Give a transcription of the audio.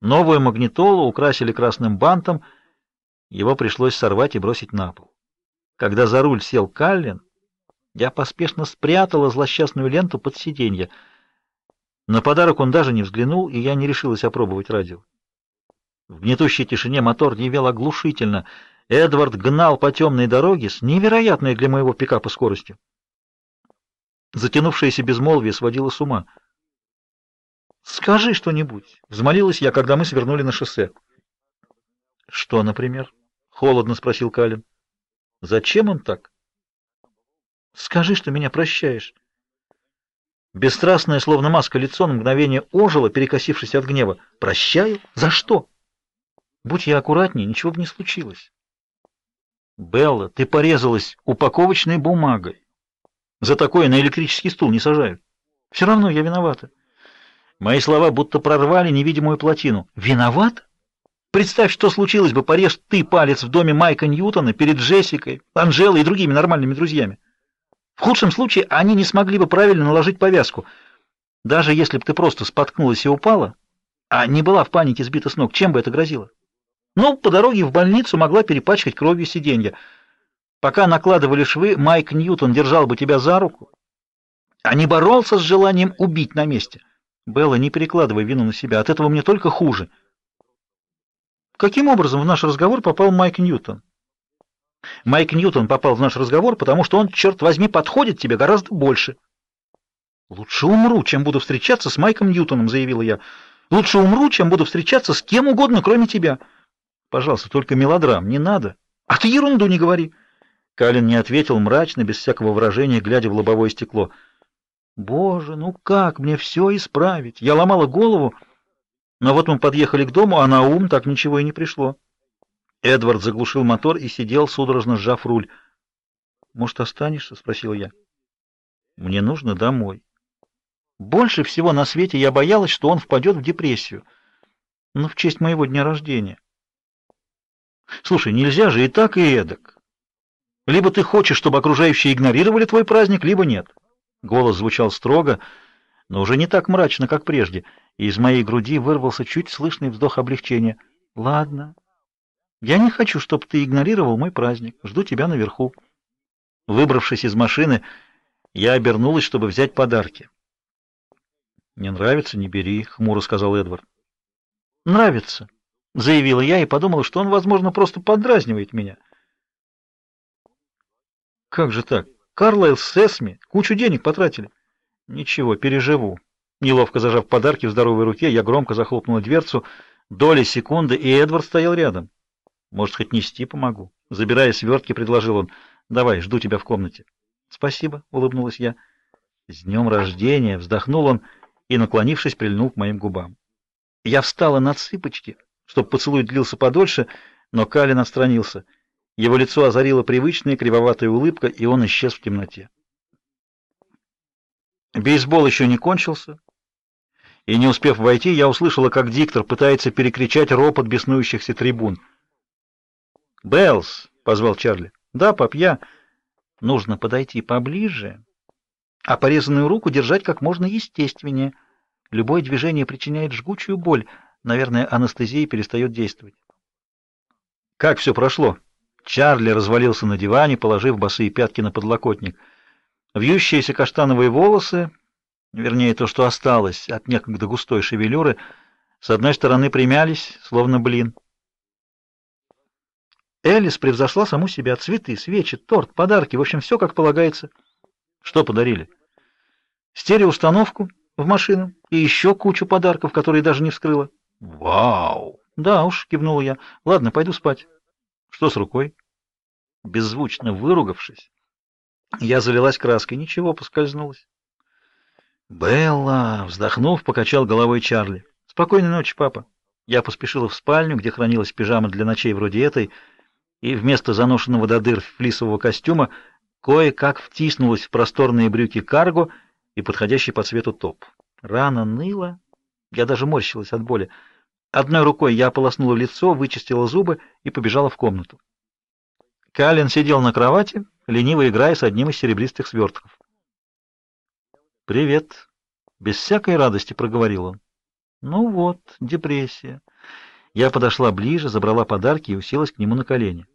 Новую магнитолу украсили красным бантом, его пришлось сорвать и бросить на пол. Когда за руль сел Каллен, я поспешно спрятала злосчастную ленту под сиденье. На подарок он даже не взглянул, и я не решилась опробовать радио. В гнетущей тишине мотор ревел оглушительно. Эдвард гнал по темной дороге с невероятной для моего пикапа скоростью. Затянувшееся безмолвие сводило с ума. «Скажи что-нибудь!» — взмолилась я, когда мы свернули на шоссе. «Что, например?» — холодно спросил Калин. «Зачем он так?» «Скажи, что меня прощаешь!» Бесстрастное, словно маска лицо, на мгновение ожило, перекосившись от гнева. «Прощаю? За что?» Будь я аккуратнее, ничего бы не случилось. Белла, ты порезалась упаковочной бумагой. За такое на электрический стул не сажают. Все равно я виновата. Мои слова будто прорвали невидимую плотину. Виноват? Представь, что случилось бы, порежь ты палец в доме Майка Ньютона перед Джессикой, Анжелой и другими нормальными друзьями. В худшем случае они не смогли бы правильно наложить повязку. Даже если бы ты просто споткнулась и упала, а не была в панике сбита с ног, чем бы это грозило? Ну, по дороге в больницу могла перепачкать кровью сиденье. Пока накладывали швы, Майк Ньютон держал бы тебя за руку, а не боролся с желанием убить на месте. Белла, не перекладывай вину на себя, от этого мне только хуже. Каким образом в наш разговор попал Майк Ньютон? Майк Ньютон попал в наш разговор, потому что он, черт возьми, подходит тебе гораздо больше. Лучше умру, чем буду встречаться с Майком Ньютоном, заявила я. Лучше умру, чем буду встречаться с кем угодно, кроме тебя. Пожалуйста, только мелодрам не надо. А ты ерунду не говори. Калин не ответил мрачно, без всякого выражения, глядя в лобовое стекло. Боже, ну как мне все исправить? Я ломала голову, но вот мы подъехали к дому, а на ум так ничего и не пришло. Эдвард заглушил мотор и сидел, судорожно сжав руль. «Может, останешься?» — спросил я. «Мне нужно домой». Больше всего на свете я боялась, что он впадет в депрессию. Но ну, в честь моего дня рождения. Слушай, нельзя же и так, и эдак. Либо ты хочешь, чтобы окружающие игнорировали твой праздник, либо нет. Голос звучал строго, но уже не так мрачно, как прежде, и из моей груди вырвался чуть слышный вздох облегчения. Ладно. Я не хочу, чтобы ты игнорировал мой праздник. Жду тебя наверху. Выбравшись из машины, я обернулась, чтобы взять подарки. Не нравится, не бери, хмуро сказал Эдвард. Нравится заявила я и подумала, что он, возможно, просто подразнивает меня. Как же так? Карлайл с Эсми кучу денег потратили. Ничего, переживу. Неловко зажав подарки в здоровой руке, я громко захлопнула дверцу. Доли секунды, и Эдвард стоял рядом. Может, хоть нести помогу? Забирая свертки, предложил он. Давай, жду тебя в комнате. Спасибо, улыбнулась я. С днем рождения, вздохнул он и, наклонившись, прильнул к моим губам. Я встала на цыпочки, чтобы поцелуй длился подольше, но Калин отстранился. Его лицо озарила привычная кривоватая улыбка, и он исчез в темноте. Бейсбол еще не кончился, и не успев войти, я услышала, как диктор пытается перекричать ропот беснующихся трибун. "Беллс", позвал Чарли. "Да, пап, я нужно подойти поближе, а порезанную руку держать как можно естественнее. Любое движение причиняет жгучую боль". Наверное, анестезия перестает действовать. Как все прошло? Чарли развалился на диване, положив босые пятки на подлокотник. Вьющиеся каштановые волосы, вернее, то, что осталось от некогда густой шевелюры, с одной стороны примялись, словно блин. Элис превзошла саму себя. Цветы, свечи, торт, подарки, в общем, все как полагается. Что подарили? Стереоустановку в машину и еще кучу подарков, которые даже не вскрыла. Вау! Да уж, кивнула я. Ладно, пойду спать. Что с рукой? Беззвучно выругавшись, я залилась краской. Ничего, поскользнулась. Белла, вздохнув, покачал головой Чарли. Спокойной ночи, папа. Я поспешила в спальню, где хранилась пижама для ночей вроде этой, и вместо заношенного до дыр флисового костюма кое-как втиснулась в просторные брюки карго и подходящий по цвету топ. Рана ныла, я даже морщилась от боли. Одной рукой я ополоснула лицо, вычистила зубы и побежала в комнату. Калин сидел на кровати, лениво играя с одним из серебристых свертков. «Привет!» — без всякой радости проговорил он. «Ну вот, депрессия. Я подошла ближе, забрала подарки и уселась к нему на колени.